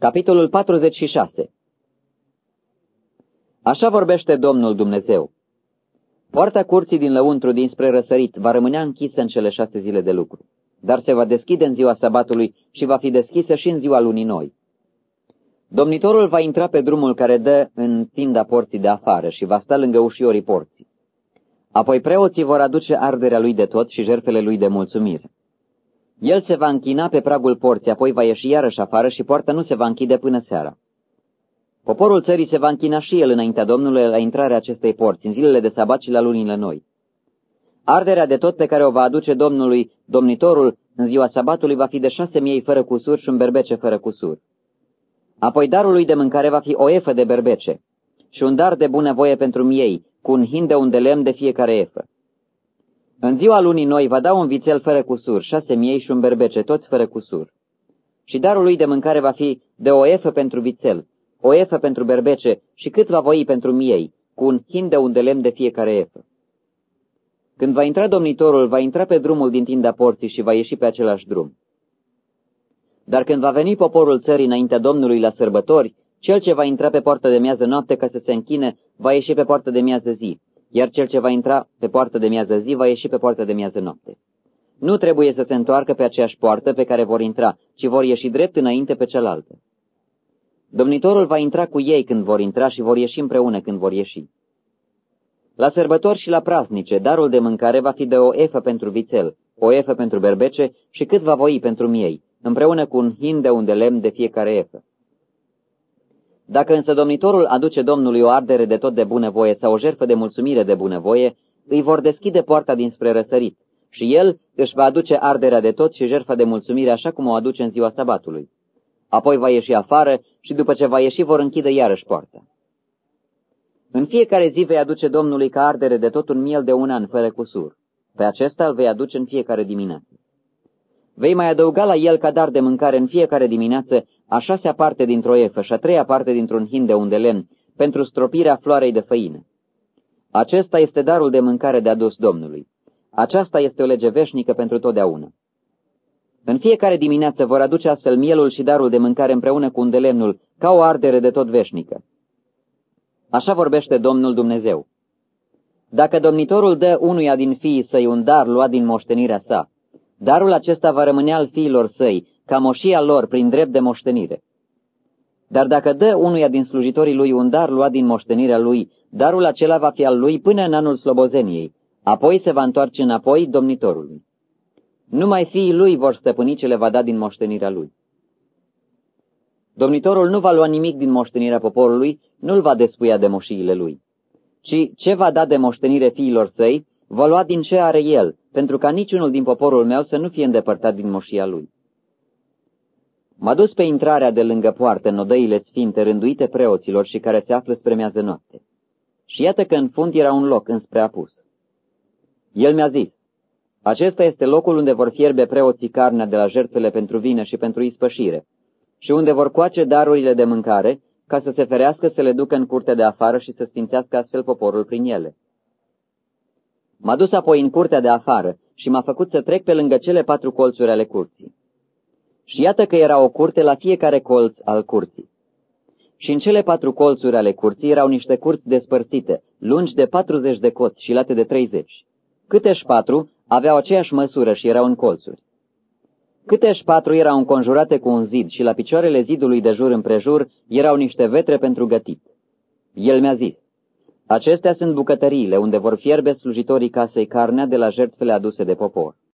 Capitolul 46 Așa vorbește Domnul Dumnezeu. Poarta curții din lăuntru dinspre răsărit va rămânea închisă în cele șase zile de lucru, dar se va deschide în ziua sabatului și va fi deschisă și în ziua lunii noi. Domnitorul va intra pe drumul care dă în tinda porții de afară și va sta lângă ușiorii porții. Apoi preoții vor aduce arderea lui de tot și jertfele lui de mulțumire. El se va închina pe pragul porții, apoi va ieși iarăși afară și poarta nu se va închide până seara. Poporul țării se va închina și el înaintea Domnului la intrarea acestei porți, în zilele de sabat și la lunile noi. Arderea de tot pe care o va aduce Domnului, domnitorul, în ziua sabatului va fi de șase miei fără cusur și un berbece fără cusur. Apoi darul lui de mâncare va fi o efă de berbece și un dar de bunăvoie pentru miei, cu un hin de un de lemn de fiecare efă. În ziua lunii noi va da un vițel fără cusur, șase miei și un berbece, toți fără cusur. Și darul lui de mâncare va fi de o efă pentru vițel, o efă pentru berbece și cât va voi pentru miei, cu un hin de un de lemn de fiecare efă. Când va intra domnitorul, va intra pe drumul din tinda porții și va ieși pe același drum. Dar când va veni poporul țării înaintea Domnului la sărbători, cel ce va intra pe poartă de miază noapte ca să se închine, va ieși pe poartă de miază zi, iar cel ce va intra pe poartă de miază zi va ieși pe poartă de miază noapte. Nu trebuie să se întoarcă pe aceeași poartă pe care vor intra, ci vor ieși drept înainte pe cealaltă. Domnitorul va intra cu ei când vor intra și vor ieși împreună când vor ieși. La sărbători și la praznice, darul de mâncare va fi de o efă pentru vițel, o efă pentru berbece și cât va voi pentru miei, împreună cu un hin de un de lemn de fiecare efă. Dacă însă domnitorul aduce Domnului o ardere de tot de bunăvoie sau o jertfă de mulțumire de bunăvoie, îi vor deschide poarta dinspre răsărit și el își va aduce arderea de tot și jertfa de mulțumire așa cum o aduce în ziua sabatului. Apoi va ieși afară și după ce va ieși vor închide iarăși poarta. În fiecare zi vei aduce Domnului ca ardere de tot un miel de un an fără cusur. Pe acesta îl vei aduce în fiecare dimineață. Vei mai adăuga la el ca dar de mâncare în fiecare dimineață a șasea parte dintr-o efă și a treia parte dintr-un hin de unde lemn pentru stropirea floarei de făină. Acesta este darul de mâncare de adus Domnului. Aceasta este o lege veșnică pentru totdeauna. În fiecare dimineață vor aduce astfel mielul și darul de mâncare împreună cu undelemnul, ca o ardere de tot veșnică. Așa vorbește Domnul Dumnezeu. Dacă domnitorul dă unuia din fiii săi un dar luat din moștenirea sa, darul acesta va rămâne al fiilor săi, ca moșia lor prin drept de moștenire. Dar dacă dă unuia din slujitorii lui un dar luat din moștenirea lui, darul acela va fi al lui până în anul slobozeniei, apoi se va întoarce înapoi domnitorului. Numai fiii lui vor stăpâni ce le va da din moștenirea lui. Domnitorul nu va lua nimic din moștenirea poporului, nu-l va despuia de moșiile lui, ci ce va da de moștenire fiilor săi, va lua din ce are el, pentru ca niciunul din poporul meu să nu fie îndepărtat din moșia lui. M-a dus pe intrarea de lângă poartă în odăile sfinte rânduite preoților și care se află spre miază noapte. Și iată că în fund era un loc înspre apus. El mi-a zis, acesta este locul unde vor fierbe preoții carnea de la jertfele pentru vină și pentru ispășire, și unde vor coace darurile de mâncare, ca să se ferească să le ducă în curtea de afară și să sfințească astfel poporul prin ele. M-a dus apoi în curtea de afară și m-a făcut să trec pe lângă cele patru colțuri ale curții. Și iată că era o curte la fiecare colț al curții. Și în cele patru colțuri ale curții erau niște curți despărțite, lungi de patruzeci de coți și late de treizeci. Câteși patru aveau aceeași măsură și erau în colțuri. Câteși patru erau înconjurate cu un zid și la picioarele zidului de jur împrejur erau niște vetre pentru gătit. El mi-a zis, acestea sunt bucătăriile unde vor fierbe slujitorii casei carnea de la jertfele aduse de popor.